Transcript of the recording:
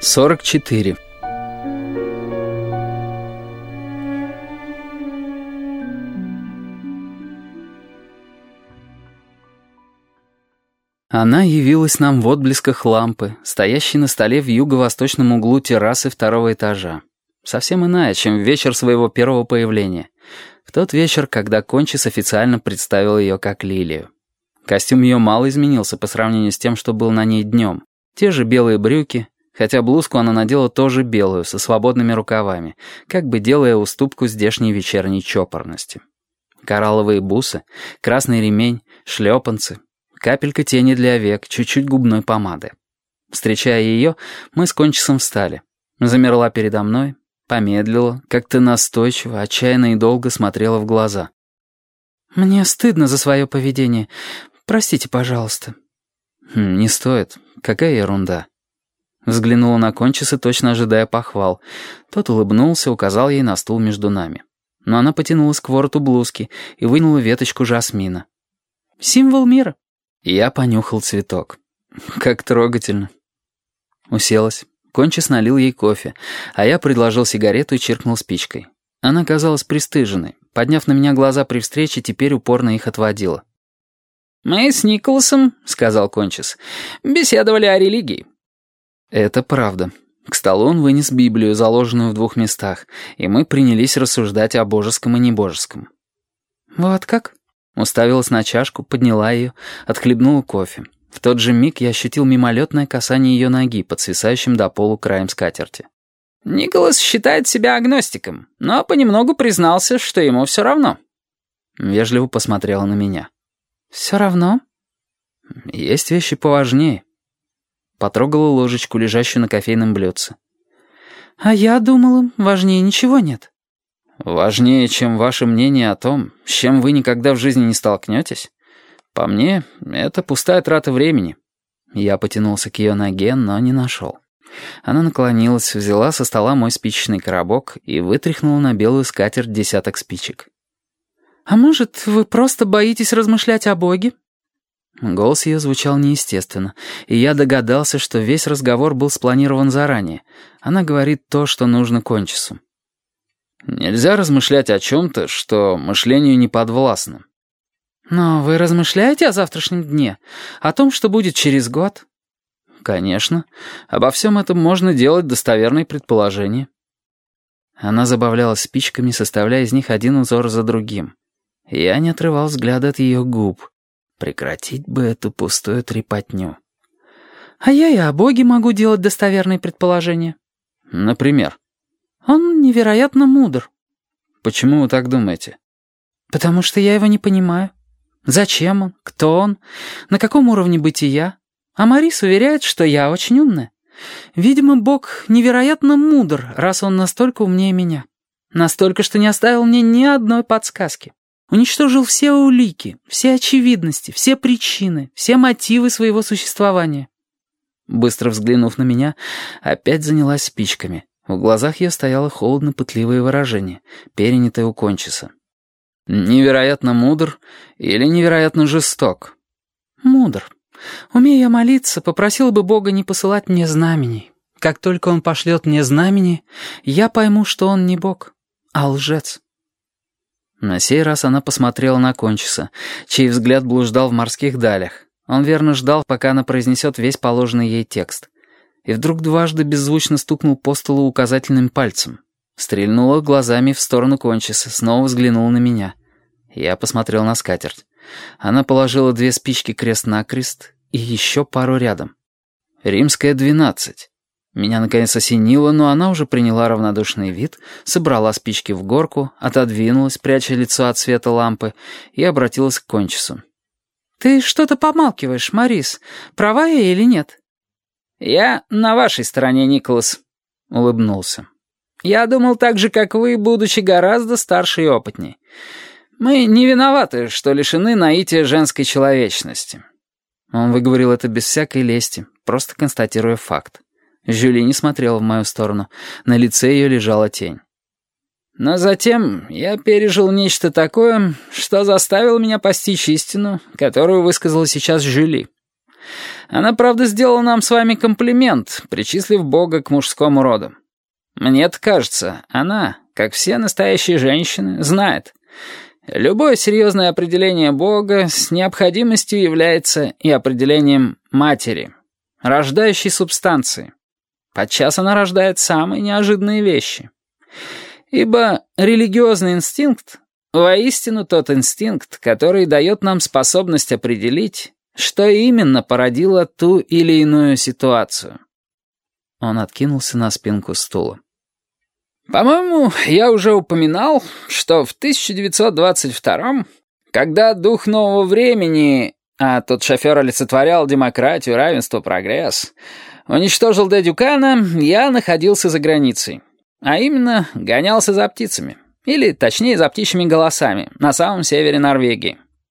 44. Она явилась нам в отблесках лампы, стоящей на столе в юго-восточном углу террасы второго этажа. Совсем иная, чем в вечер своего первого появления. В тот вечер, когда Кончис официально представил ее как Лилию. Костюм ее мало изменился по сравнению с тем, что был на ней днем. Те же белые брюки, хотя блузку она надела тоже белую, со свободными рукавами, как бы делая уступку здешней вечерней чопорности. Коралловые бусы, красный ремень, шлепанцы, капелька тени для век, чуть-чуть губной помады. Встречая ее, мы с Кончисом встали. Замерла передо мной, помедлила, как-то настойчиво, отчаянно и долго смотрела в глаза. «Мне стыдно за свое поведение. Простите, пожалуйста». Хм, «Не стоит. Какая ерунда». Взглянула на Кончиса, точно ожидая похвал. Тот улыбнулся, указал ей на стул между нами. Но она потянулась к вороту блузки и вынула веточку жасмина. «Символ мира». Я понюхал цветок. Как трогательно. Уселась. Кончис налил ей кофе, а я предложил сигарету и чиркнул спичкой. Она казалась пристыженной. Подняв на меня глаза при встрече, теперь упорно их отводила. «Мы с Николасом, — сказал Кончис, — беседовали о религии». Это правда. К столу он вынес Библию, заложенную в двух местах, и мы принялись рассуждать о божеском и небожеском. «Вот как?» Уставилась на чашку, подняла ее, отхлебнула кофе. В тот же миг я ощутил мимолетное касание ее ноги под свисающим до полу краем скатерти. «Николас считает себя агностиком, но понемногу признался, что ему все равно». Вежливо посмотрела на меня. «Все равно?» «Есть вещи поважнее». Потрогала ложечку, лежащую на кофейном блюдце. «А я думала, важнее ничего нет». «Важнее, чем ваше мнение о том, с чем вы никогда в жизни не столкнетесь? По мне, это пустая трата времени». Я потянулся к ее ноге, но не нашел. Она наклонилась, взяла со стола мой спичечный коробок и вытряхнула на белую скатерть десяток спичек. «А может, вы просто боитесь размышлять о Боге?» Голос ее звучал неестественно, и я догадался, что весь разговор был спланирован заранее. Она говорит то, что нужно кончису. Нельзя размышлять о чем-то, что мышлению не подвластно. Но вы размышляете о завтрашнем дне? О том, что будет через год? Конечно. Обо всем этом можно делать достоверные предположения. Она забавлялась спичками, составляя из них один узор за другим. Я не отрывал взгляда от ее губ. Прекратить бы эту пустую трепотню. А я и о Боге могу делать достоверные предположения. Например? Он невероятно мудр. Почему вы так думаете? Потому что я его не понимаю. Зачем он? Кто он? На каком уровне бытия? А Марис уверяет, что я очень умная. Видимо, Бог невероятно мудр, раз он настолько умнее меня. Настолько, что не оставил мне ни одной подсказки. Уничтожил все улики, все очевидности, все причины, все мотивы своего существования. Быстро взглянув на меня, опять занялась спичками. В глазах ее стояло холодно-пытливое выражение, перенятое у кончиса. «Невероятно мудр или невероятно жесток?» «Мудр. Умея я молиться, попросил бы Бога не посылать мне знамений. Как только он пошлет мне знамени, я пойму, что он не Бог, а лжец». На сей раз она посмотрела на Кончиса, чей взгляд блуждал в морских далях. Он верно ждал, пока она произнесет весь положенный ей текст и вдруг дважды беззвучно стукнул по столу указательным пальцем. Стрельнула глазами в сторону кончиса, снова взглянула на меня. Я посмотрел на скатерть. Она положила две спички крест-накрест и еще пару рядом. «Римская, двенадцать». Меня наконец осенило, но она уже приняла равнодушный вид, собрала спички в горку, отодвинулась, пряча лицо от света лампы, и обратилась к кончису. «Ты что-то помалкиваешь, Марис. Права я или нет?» «Я на вашей стороне, Николас», — улыбнулся. «Я думал так же, как вы, будучи гораздо старше и опытней. Мы не виноваты, что лишены наития женской человечности». Он выговорил это без всякой лести, просто констатируя факт. Жюли не смотрела в мою сторону. На лице ее лежала тень. Но затем я пережил нечто такое, что заставило меня постичь истину, которую высказала сейчас Жюли. Она, правда, сделала нам с вами комплимент, причислив Бога к мужскому роду. Мне-то кажется, она, как все настоящие женщины, знает. Любое серьезное определение Бога с необходимостью является и определением матери, рождающей субстанции. Подчас она рождает самые неожиданные вещи. Ибо религиозный инстинкт воистину тот инстинкт, который дает нам способность определить, что именно породило ту или иную ситуацию. Он откинулся на спинку стула. По-моему, я уже упоминал, что в 1922 когда дух нового времени, а тот шофер олицетворял демократию, равенство, прогресс, уничтожил Дэ Дюкана, я находился за границей. А именно, гонялся за птицами. Или, точнее, за птичьими голосами, на самом севере Норвегии.